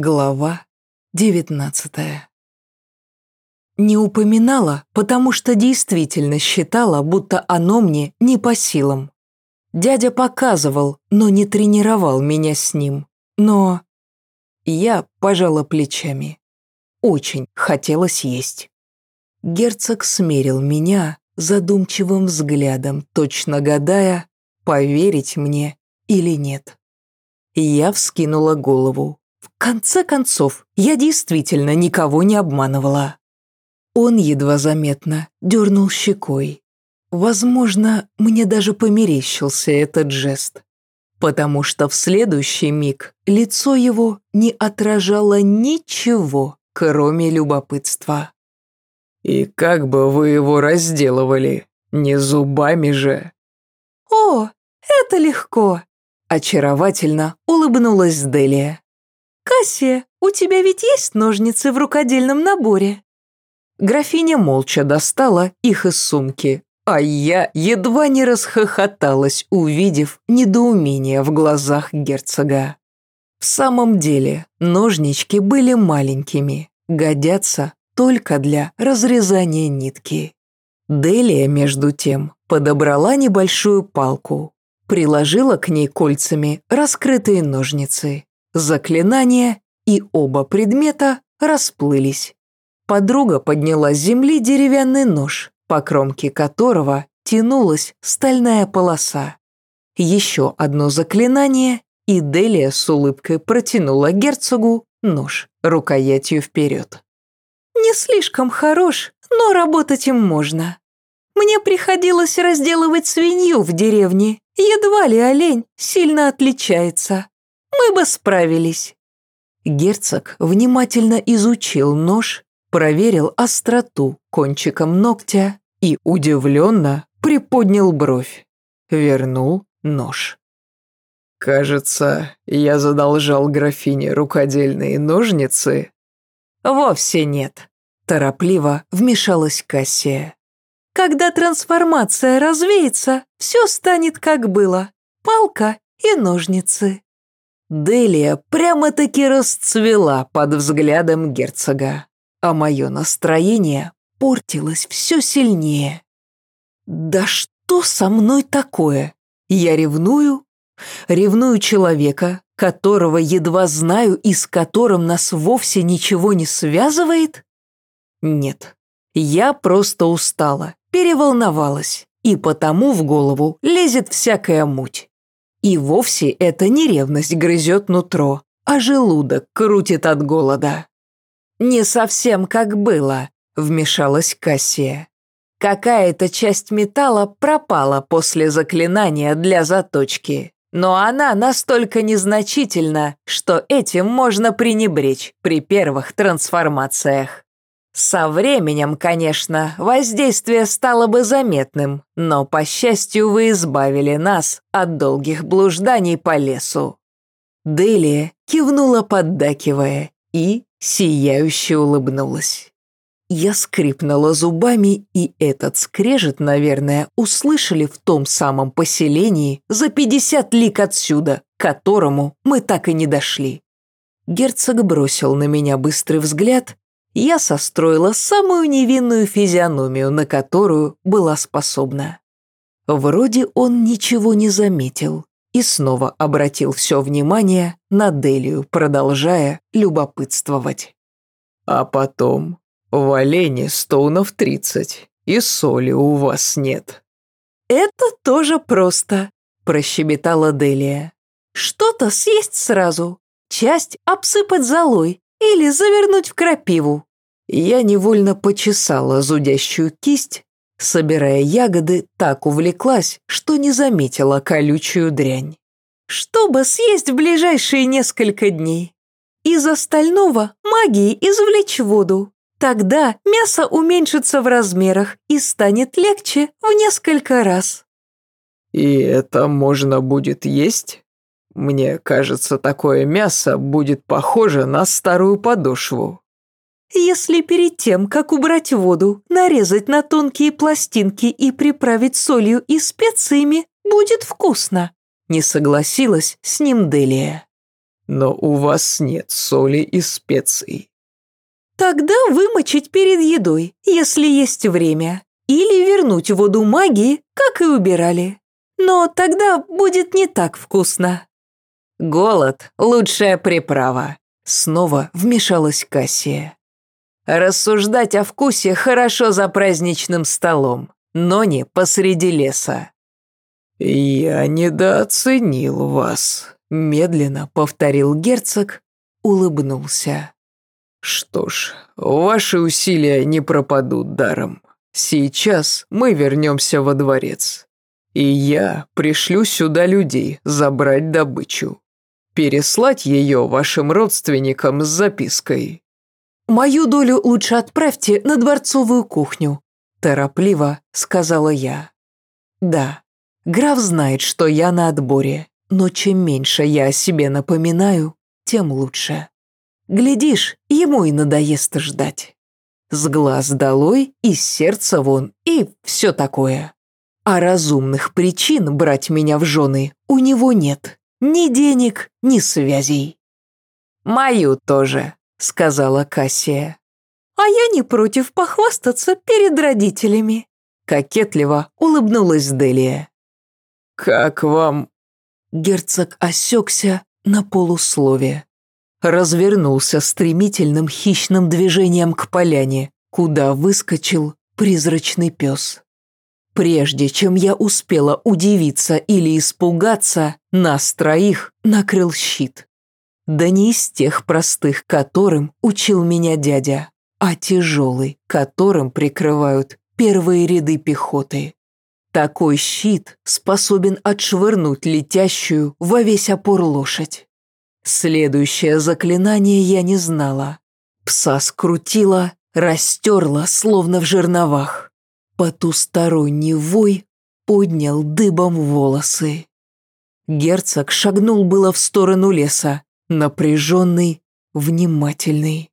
Глава девятнадцатая Не упоминала, потому что действительно считала, будто оно мне не по силам. Дядя показывал, но не тренировал меня с ним. Но я пожала плечами. Очень хотелось есть. Герцог смерил меня задумчивым взглядом, точно гадая, поверить мне или нет. Я вскинула голову. В конце концов, я действительно никого не обманывала. Он едва заметно дернул щекой. Возможно, мне даже померещился этот жест, потому что в следующий миг лицо его не отражало ничего, кроме любопытства. «И как бы вы его разделывали? Не зубами же!» «О, это легко!» Очаровательно улыбнулась Делия. «Кассия, у тебя ведь есть ножницы в рукодельном наборе?» Графиня молча достала их из сумки, а я едва не расхохоталась, увидев недоумение в глазах герцога. В самом деле, ножнички были маленькими, годятся только для разрезания нитки. Делия, между тем, подобрала небольшую палку, приложила к ней кольцами раскрытые ножницы заклинание, и оба предмета расплылись. Подруга подняла с земли деревянный нож, по кромке которого тянулась стальная полоса. Еще одно заклинание, и Делия с улыбкой протянула герцогу нож рукоятью вперед. «Не слишком хорош, но работать им можно. Мне приходилось разделывать свинью в деревне, едва ли олень сильно отличается мы бы справились». Герцог внимательно изучил нож, проверил остроту кончиком ногтя и удивленно приподнял бровь. Вернул нож. «Кажется, я задолжал графине рукодельные ножницы». «Вовсе нет», – торопливо вмешалась Кассия. «Когда трансформация развеется, все станет как было. Палка и ножницы». Делия прямо-таки расцвела под взглядом герцога, а мое настроение портилось все сильнее. «Да что со мной такое? Я ревную? Ревную человека, которого едва знаю и с которым нас вовсе ничего не связывает? Нет, я просто устала, переволновалась, и потому в голову лезет всякая муть. И вовсе это не ревность грызет нутро, а желудок крутит от голода. «Не совсем как было», — вмешалась Кассия. «Какая-то часть металла пропала после заклинания для заточки, но она настолько незначительна, что этим можно пренебречь при первых трансформациях». Со временем, конечно, воздействие стало бы заметным, но, по счастью, вы избавили нас от долгих блужданий по лесу». Делия кивнула, поддакивая, и сияюще улыбнулась. Я скрипнула зубами, и этот скрежет, наверное, услышали в том самом поселении за пятьдесят лик отсюда, к которому мы так и не дошли. Герцог бросил на меня быстрый взгляд я состроила самую невинную физиономию, на которую была способна. Вроде он ничего не заметил и снова обратил все внимание на Делию, продолжая любопытствовать. «А потом в олене стоунов тридцать, и соли у вас нет». «Это тоже просто», – прощебетала Делия. «Что-то съесть сразу, часть обсыпать золой или завернуть в крапиву. Я невольно почесала зудящую кисть, собирая ягоды, так увлеклась, что не заметила колючую дрянь. Чтобы съесть в ближайшие несколько дней. Из остального магии извлечь воду. Тогда мясо уменьшится в размерах и станет легче в несколько раз. «И это можно будет есть?» Мне кажется, такое мясо будет похоже на старую подошву. Если перед тем, как убрать воду, нарезать на тонкие пластинки и приправить солью и специями, будет вкусно. Не согласилась с ним Делия. но у вас нет соли и специй. Тогда вымочить перед едой, если есть время, или вернуть воду магии, как и убирали. Но тогда будет не так вкусно. Голод – лучшая приправа. Снова вмешалась Кассия. Рассуждать о вкусе хорошо за праздничным столом, но не посреди леса. «Я недооценил вас», – медленно повторил герцог, улыбнулся. «Что ж, ваши усилия не пропадут даром. Сейчас мы вернемся во дворец, и я пришлю сюда людей забрать добычу переслать ее вашим родственникам с запиской». «Мою долю лучше отправьте на дворцовую кухню», – торопливо сказала я. «Да, граф знает, что я на отборе, но чем меньше я о себе напоминаю, тем лучше. Глядишь, ему и надоест ждать. С глаз долой, из сердца вон и все такое. А разумных причин брать меня в жены у него нет. Ни денег, ни связей. «Мою тоже», — сказала Кассия. «А я не против похвастаться перед родителями», — кокетливо улыбнулась Делия. «Как вам...» Герцог осекся на полуслове. Развернулся стремительным хищным движением к поляне, куда выскочил призрачный пес. Прежде чем я успела удивиться или испугаться, нас троих накрыл щит. Да не из тех простых, которым учил меня дядя, а тяжелый, которым прикрывают первые ряды пехоты. Такой щит способен отшвырнуть летящую во весь опор лошадь. Следующее заклинание я не знала. Пса скрутила, растерла, словно в жерновах. Потусторонний вой поднял дыбом волосы. Герцог шагнул было в сторону леса, напряженный, внимательный.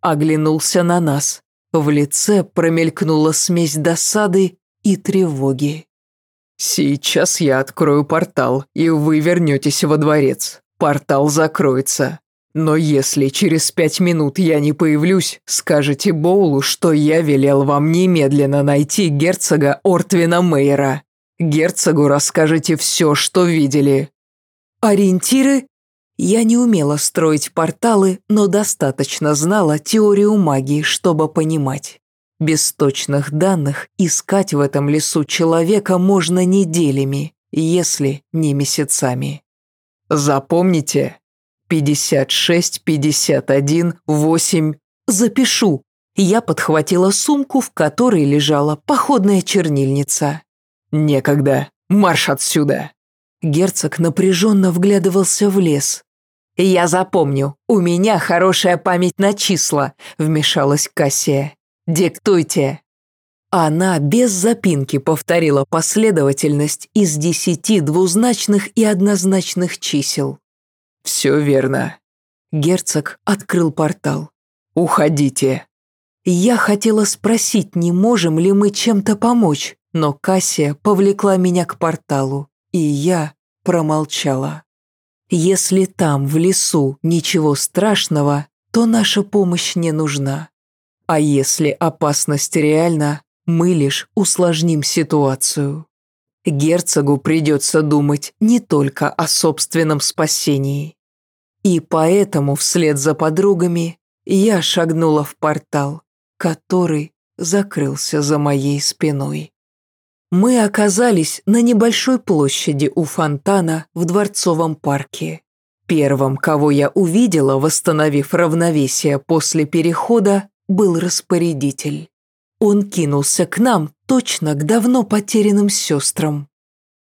Оглянулся на нас. В лице промелькнула смесь досады и тревоги. «Сейчас я открою портал, и вы вернетесь во дворец. Портал закроется. Но если через пять минут я не появлюсь, скажете Боулу, что я велел вам немедленно найти герцога Ортвина Мейера. Герцогу расскажете все, что видели». «Ориентиры?» Я не умела строить порталы, но достаточно знала теорию магии, чтобы понимать. Без точных данных искать в этом лесу человека можно неделями, если не месяцами. Запомните, Пятьдесят шесть, пятьдесят один, восемь. Запишу. Я подхватила сумку, в которой лежала походная чернильница. Некогда. Марш отсюда. Герцог напряженно вглядывался в лес. «Я запомню, у меня хорошая память на числа», — вмешалась Кассия. «Диктуйте». Она без запинки повторила последовательность из десяти двузначных и однозначных чисел. «Все верно». Герцог открыл портал. «Уходите». Я хотела спросить, не можем ли мы чем-то помочь, но Кассия повлекла меня к порталу, и я промолчала. Если там, в лесу, ничего страшного, то наша помощь не нужна. А если опасность реальна, мы лишь усложним ситуацию. Герцогу придется думать не только о собственном спасении. И поэтому вслед за подругами я шагнула в портал, который закрылся за моей спиной. Мы оказались на небольшой площади у фонтана в Дворцовом парке. Первым, кого я увидела, восстановив равновесие после перехода, был распорядитель. Он кинулся к нам, точно к давно потерянным сестрам.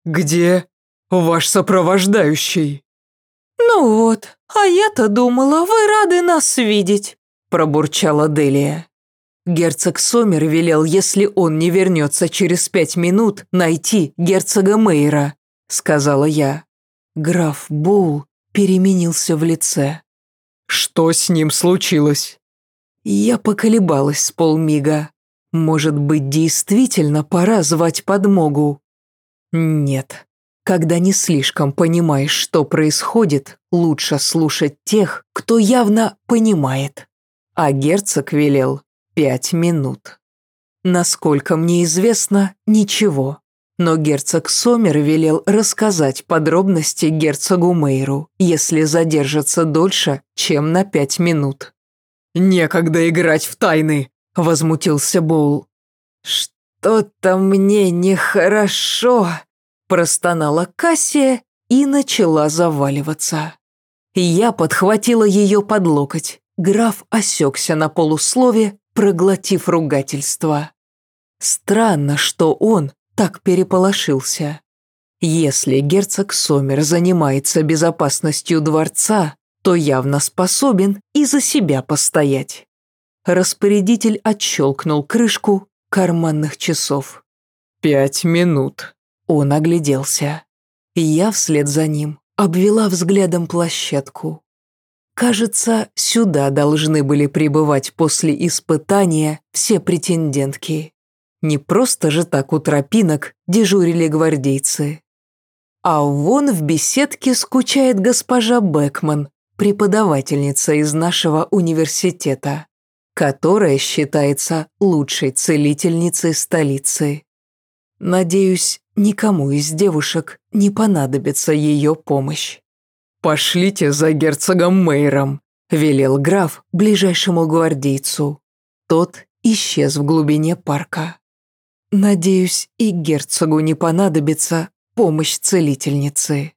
«Где ваш сопровождающий?» «Ну вот, а я-то думала, вы рады нас видеть», пробурчала Делия. Герцог Сомер велел, если он не вернется через пять минут, найти герцога Мейера, сказала я. Граф Боул переменился в лице. «Что с ним случилось?» Я поколебалась с полмига. Может быть, действительно пора звать подмогу? Нет. Когда не слишком понимаешь, что происходит, лучше слушать тех, кто явно понимает. А герцог велел пять минут. Насколько мне известно, ничего. Но герцог Сомер велел рассказать подробности герцогу Мейру, если задержится дольше, чем на пять минут. «Некогда играть в тайны!» – возмутился Боул. «Что-то мне нехорошо», – простонала Кассия и начала заваливаться. Я подхватила ее под локоть. Граф осекся на полуслове, проглотив ругательство. Странно, что он так переполошился. Если герцог Сомер занимается безопасностью дворца, то явно способен и за себя постоять. Распорядитель отщелкнул крышку карманных часов. «Пять минут». Он огляделся. Я вслед за ним обвела взглядом площадку. Кажется, сюда должны были прибывать после испытания все претендентки. Не просто же так у тропинок дежурили гвардейцы. А вон в беседке скучает госпожа Бекман, преподавательница из нашего университета, которая считается лучшей целительницей столицы. Надеюсь, никому из девушек не понадобится ее помощь. «Пошлите за герцогом Мейром», – велел граф ближайшему гвардейцу. Тот исчез в глубине парка. Надеюсь, и герцогу не понадобится помощь целительницы.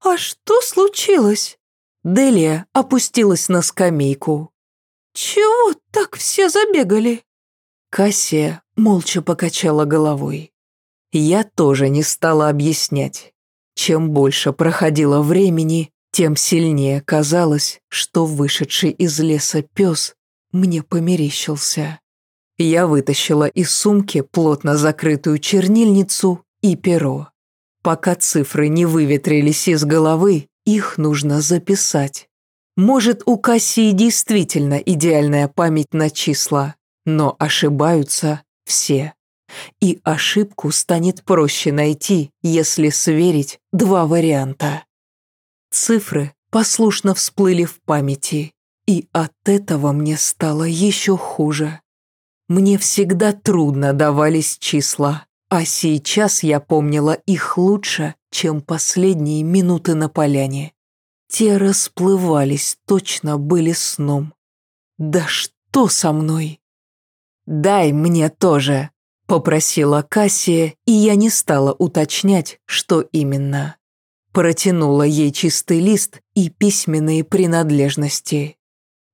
«А что случилось?» Делия опустилась на скамейку. «Чего так все забегали?» Кассия молча покачала головой. Я тоже не стала объяснять. Чем больше проходило времени, тем сильнее казалось, что вышедший из леса пес мне померещился. Я вытащила из сумки плотно закрытую чернильницу и перо. Пока цифры не выветрились из головы, их нужно записать. Может, у Кассии действительно идеальная память на числа, но ошибаются все. И ошибку станет проще найти, если сверить два варианта. Цифры послушно всплыли в памяти, и от этого мне стало еще хуже. Мне всегда трудно давались числа, а сейчас я помнила их лучше, чем последние минуты на поляне. Те расплывались, точно были сном. Да что со мной? «Дай мне тоже», — попросила Кассия, и я не стала уточнять, что именно. Протянула ей чистый лист и письменные принадлежности.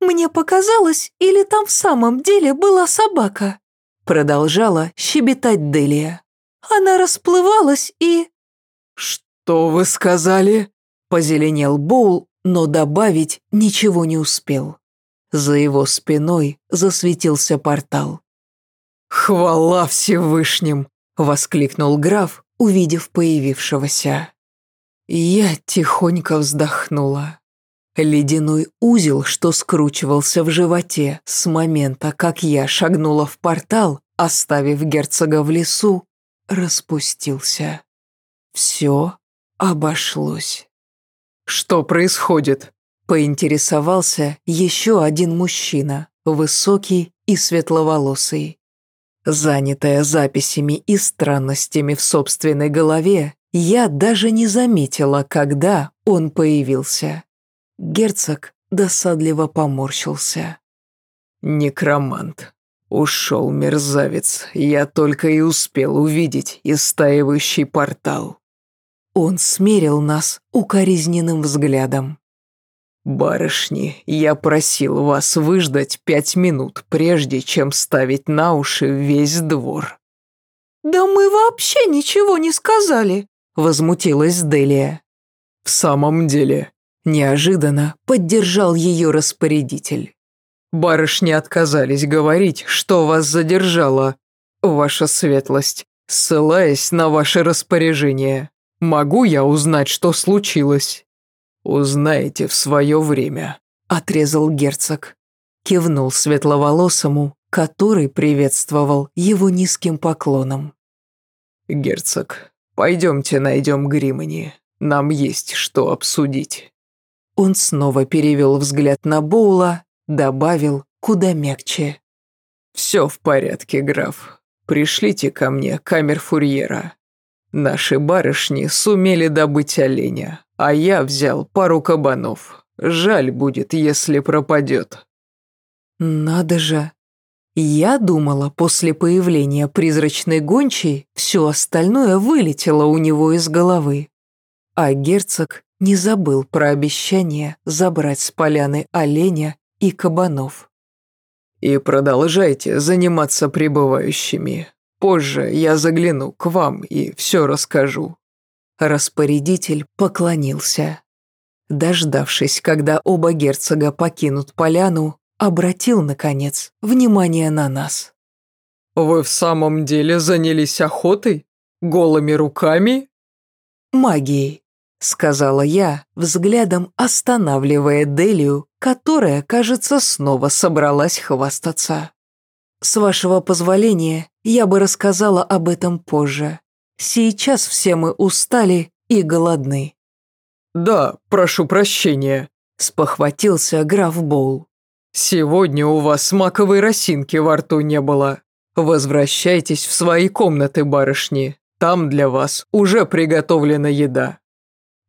«Мне показалось, или там в самом деле была собака?» Продолжала щебетать Делия. Она расплывалась и... «Что вы сказали?» Позеленел Боул, но добавить ничего не успел. За его спиной засветился портал. «Хвала Всевышним!» — воскликнул граф, увидев появившегося. Я тихонько вздохнула. Ледяной узел, что скручивался в животе с момента, как я шагнула в портал, оставив герцога в лесу, распустился. Все обошлось. «Что происходит?» – поинтересовался еще один мужчина, высокий и светловолосый. Занятая записями и странностями в собственной голове, я даже не заметила, когда он появился. Герцог досадливо поморщился. «Некромант. Ушел мерзавец, я только и успел увидеть истаивающий портал. Он смерил нас укоризненным взглядом. «Барышни, я просил вас выждать пять минут, прежде чем ставить на уши весь двор». «Да мы вообще ничего не сказали», — возмутилась Делия. «В самом деле», — неожиданно поддержал ее распорядитель. Барышни отказались говорить, что вас задержало, ваша светлость, ссылаясь на ваше распоряжение. Могу я узнать, что случилось?» «Узнаете в свое время», — отрезал герцог. Кивнул светловолосому, который приветствовал его низким поклоном. «Герцог, Пойдемте найдем Гримани. Нам есть что обсудить». Он снова перевел взгляд на Боула, добавил куда мягче. «Все в порядке, граф. Пришлите ко мне камер-фурьера. Наши барышни сумели добыть оленя, а я взял пару кабанов. Жаль будет, если пропадет». «Надо же. Я думала, после появления призрачной гончей все остальное вылетело у него из головы. А герцог не забыл про обещание забрать с поляны оленя и кабанов. «И продолжайте заниматься прибывающими. Позже я загляну к вам и все расскажу». Распорядитель поклонился. Дождавшись, когда оба герцога покинут поляну, обратил, наконец, внимание на нас. «Вы в самом деле занялись охотой? Голыми руками?» «Магией», — сказала я, взглядом останавливая Делию, которая, кажется, снова собралась хвастаться. «С вашего позволения, я бы рассказала об этом позже. Сейчас все мы устали и голодны». «Да, прошу прощения», — спохватился граф Боул. «Сегодня у вас маковой росинки во рту не было. Возвращайтесь в свои комнаты, барышни. Там для вас уже приготовлена еда.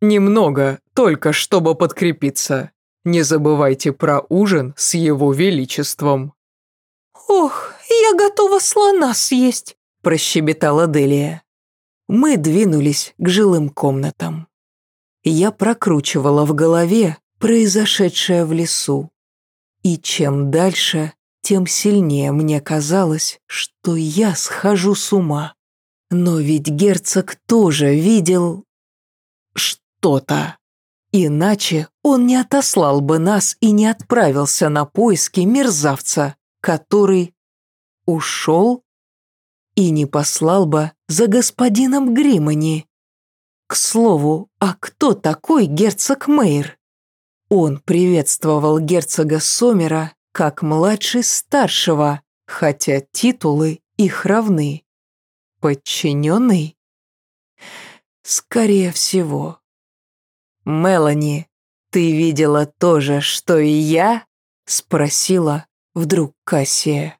Немного, только чтобы подкрепиться. Не забывайте про ужин с его величеством». «Ох, я готова слона съесть», – прощебетала Делия. Мы двинулись к жилым комнатам. Я прокручивала в голове произошедшее в лесу. И чем дальше, тем сильнее мне казалось, что я схожу с ума. Но ведь герцог тоже видел что-то. Иначе он не отослал бы нас и не отправился на поиски мерзавца, который ушел и не послал бы за господином Гримани. К слову, а кто такой герцог Мейр? Он приветствовал герцога Сомера как младший старшего, хотя титулы их равны. Подчиненный? Скорее всего. «Мелани, ты видела то же, что и я?» Спросила вдруг Кассия.